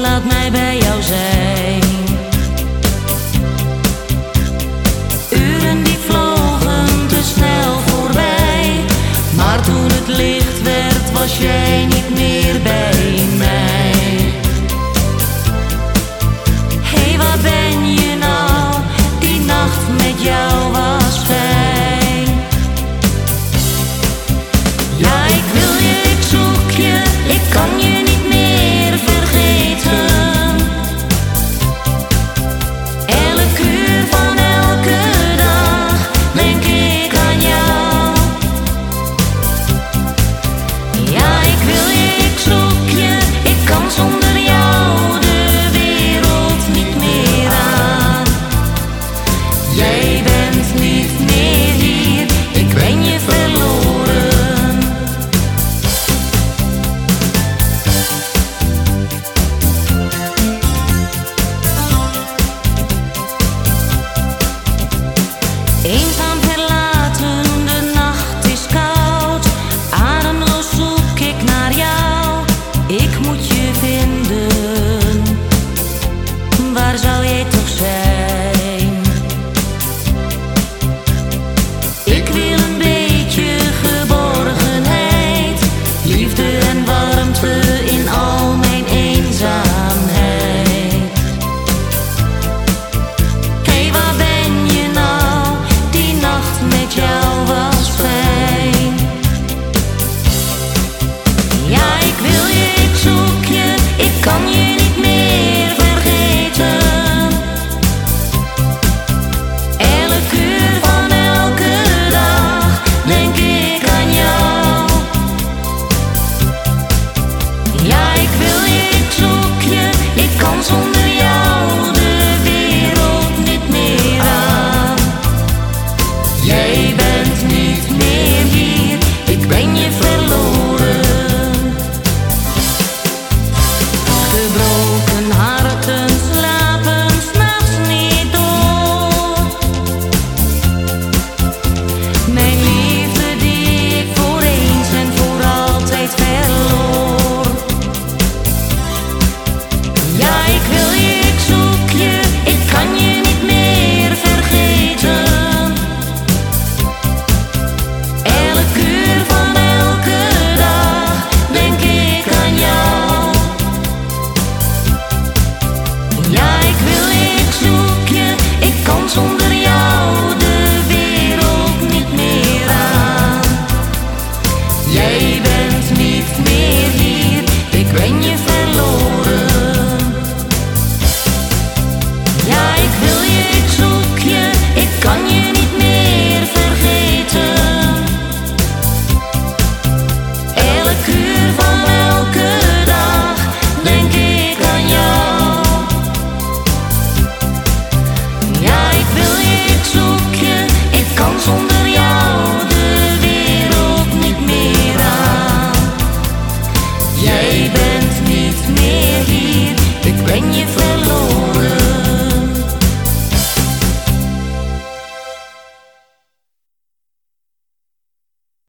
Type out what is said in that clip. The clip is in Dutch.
laat mij bij jou zijn. Uren die vlogen te snel voorbij, maar toen het licht werd, was jij niet meer bij mij. Hé, hey, waar ben je nou? Die nacht met jou was fijn. Ja, Jij bent niet meer hier,